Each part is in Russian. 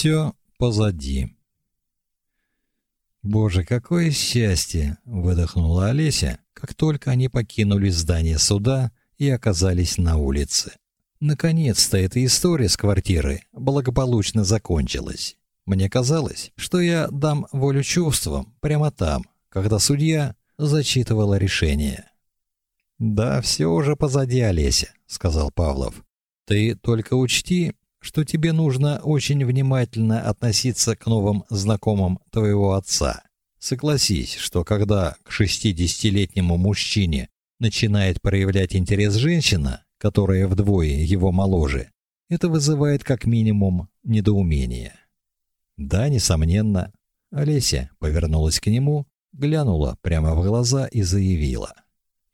Все позади. Боже, какое счастье, выдохнула Олеся, как только они покинули здание суда и оказались на улице. Наконец-то эта история с квартиры благополучно закончилась. Мне казалось, что я дам волю чувствам прямо там, когда судья зачитывала решение. Да, все уже позади, Олеся, сказал Павлов. Ты только учти, что тебе нужно очень внимательно относиться к новым знакомым твоего отца. Согласись, что когда к шестидесятилетнему мужчине начинает проявлять интерес женщина, которая вдвое его моложе, это вызывает как минимум недоумение. Да, несомненно. Олеся повернулась к нему, глянула прямо в глаза и заявила: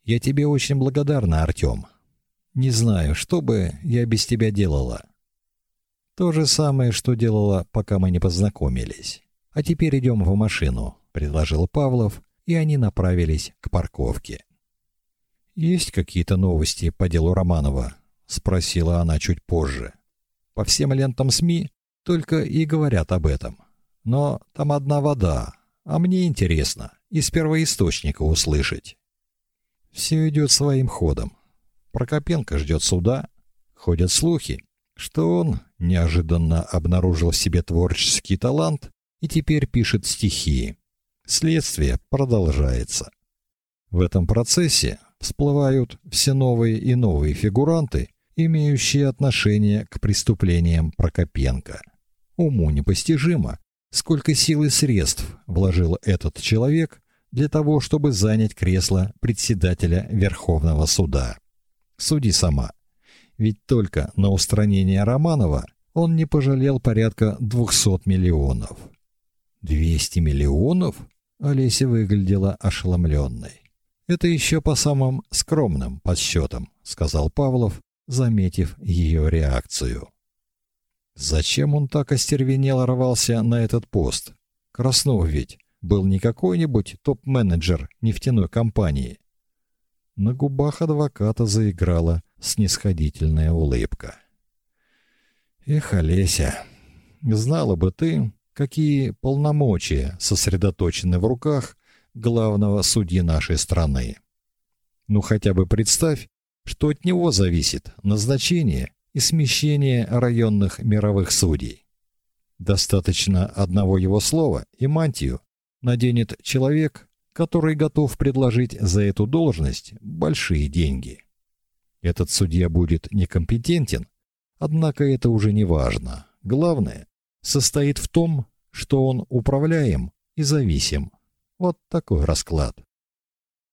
"Я тебе очень благодарна, Артём. Не знаю, что бы я без тебя делала. То же самое, что делала, пока мы не познакомились. А теперь идем в машину, предложил Павлов, и они направились к парковке. Есть какие-то новости по делу Романова, спросила она чуть позже. По всем лентам СМИ только и говорят об этом. Но там одна вода, а мне интересно из первоисточника услышать. Все идет своим ходом. Прокопенко ждет суда, ходят слухи, что он неожиданно обнаружил в себе творческий талант и теперь пишет стихи. Следствие продолжается. В этом процессе всплывают все новые и новые фигуранты, имеющие отношение к преступлениям Прокопенко. Уму непостижимо, сколько сил и средств вложил этот человек для того, чтобы занять кресло председателя Верховного суда. Суди сама. Ведь только на устранение Романова он не пожалел порядка 200 миллионов. 200 миллионов? Олеся выглядела ошеломленной. Это еще по самым скромным подсчетам, сказал Павлов, заметив ее реакцию. Зачем он так остервенело рвался на этот пост? Краснов ведь был не какой-нибудь топ-менеджер нефтяной компании. На губах адвоката заиграла снисходительная улыбка. Эх, Олеся, знала бы ты, какие полномочия сосредоточены в руках главного судьи нашей страны. Ну хотя бы представь, что от него зависит назначение и смещение районных мировых судей. Достаточно одного его слова, и мантию наденет человек, который готов предложить за эту должность большие деньги. Этот судья будет некомпетентен, однако это уже не важно. Главное состоит в том, что он управляем и зависим. Вот такой расклад.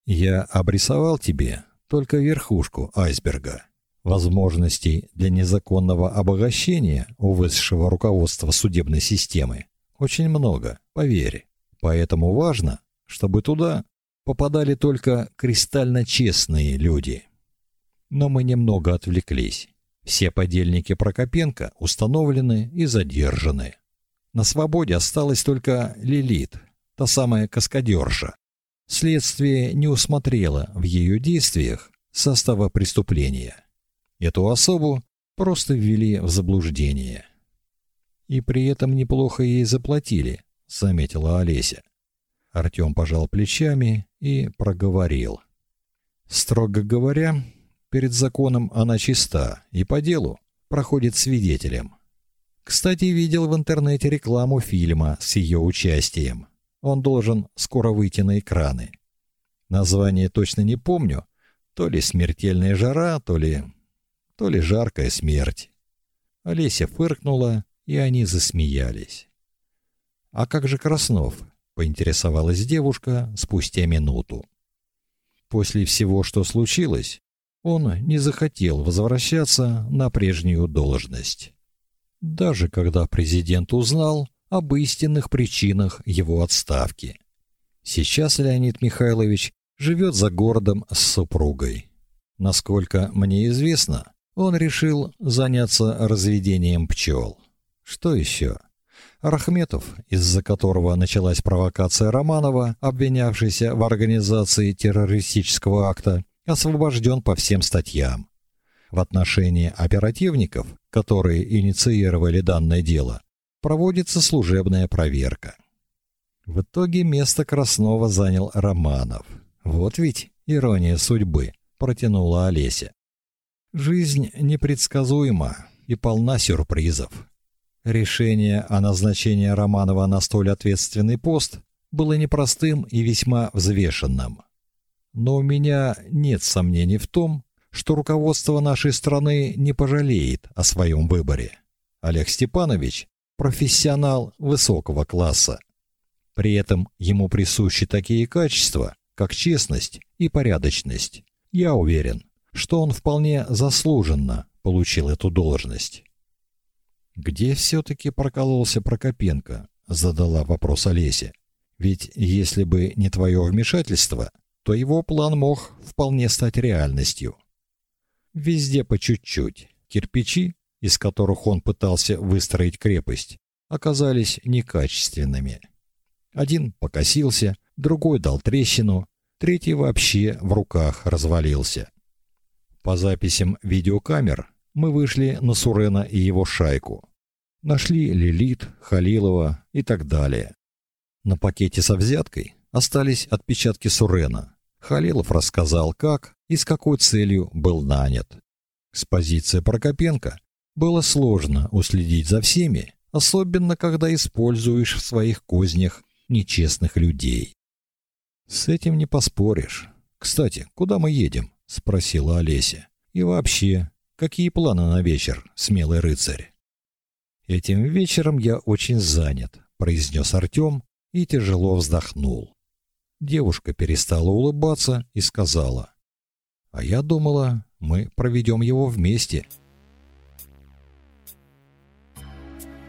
Я обрисовал тебе только верхушку айсберга. Возможностей для незаконного обогащения у высшего руководства судебной системы очень много, поверь. Поэтому важно, чтобы туда попадали только кристально честные люди. Но мы немного отвлеклись. Все подельники Прокопенко установлены и задержаны. На свободе осталась только Лилит, та самая каскадерша. Следствие не усмотрело в ее действиях состава преступления. Эту особу просто ввели в заблуждение. И при этом неплохо ей заплатили, заметила Олеся. Артём пожал плечами и проговорил: "Строго говоря, перед законом она чиста и по делу проходит свидетелем. Кстати, видел в интернете рекламу фильма с ее участием. Он должен скоро выйти на экраны. Название точно не помню, то ли смертельная жара, то ли то ли жаркая смерть. Олеся фыркнула, и они засмеялись. А как же Краснов? поинтересовалась девушка спустя минуту. После всего, что случилось, он не захотел возвращаться на прежнюю должность. Даже когда президент узнал об истинных причинах его отставки. Сейчас Леонид Михайлович живет за городом с супругой. Насколько мне известно, он решил заняться разведением пчел. Что еще? Рахметов, из-за которого началась провокация Романова, обвинявшийся в организации террористического акта, освобожден по всем статьям. В отношении оперативников, которые инициировали данное дело, проводится служебная проверка. В итоге место Краснова занял Романов. Вот ведь ирония судьбы, протянула Олеся. Жизнь непредсказуема и полна сюрпризов. Решение о назначении Романова на столь ответственный пост было непростым и весьма взвешенным. Но у меня нет сомнений в том, что руководство нашей страны не пожалеет о своем выборе. Олег Степанович профессионал высокого класса. При этом ему присущи такие качества, как честность и порядочность. Я уверен, что он вполне заслуженно получил эту должность. Где все таки прокололся Прокопенко? задала вопрос Олеся. Ведь если бы не твое вмешательство, то его план мог вполне стать реальностью. Везде по чуть-чуть. Кирпичи, из которых он пытался выстроить крепость, оказались некачественными. Один покосился, другой дал трещину, третий вообще в руках развалился. По записям видеокамер мы вышли на Сурена и его шайку. Нашли Лилит, Халилова и так далее. На пакете со взяткой остались отпечатки Сурена. Халилов рассказал, как и с какой целью был нанят. С позиции Прокопенко было сложно уследить за всеми, особенно когда используешь в своих кознях нечестных людей. С этим не поспоришь. Кстати, куда мы едем? спросила Олеся. И вообще, какие планы на вечер, смелый рыцарь? Этим вечером я очень занят, произнес Артем и тяжело вздохнул. Девушка перестала улыбаться и сказала: "А я думала, мы проведем его вместе".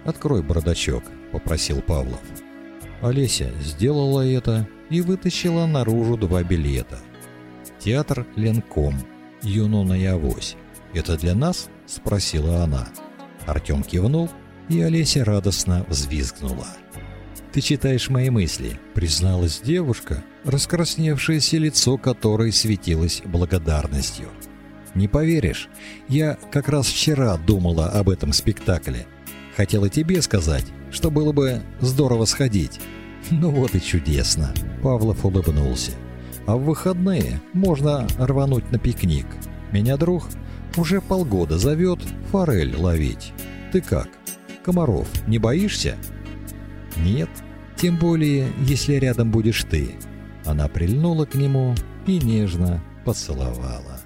Открой бардачок, попросил Павлов. Олеся сделала это и вытащила наружу два билета. Театр Ленком. Юнона и Авось. Это для нас? спросила она. Артем кивнул, и Олеся радостно взвизгнула. Ты читаешь мои мысли, призналась девушка, раскрасневшееся лицо которой светилось благодарностью. Не поверишь, я как раз вчера думала об этом спектакле. Хотела тебе сказать, что было бы здорово сходить. Ну вот и чудесно. Павлов улыбнулся. А в выходные можно рвануть на пикник. Меня друг уже полгода зовет форель ловить. Ты как? Комаров не боишься? Нет, тем более, если рядом будешь ты. Она прильнула к нему и нежно поцеловала.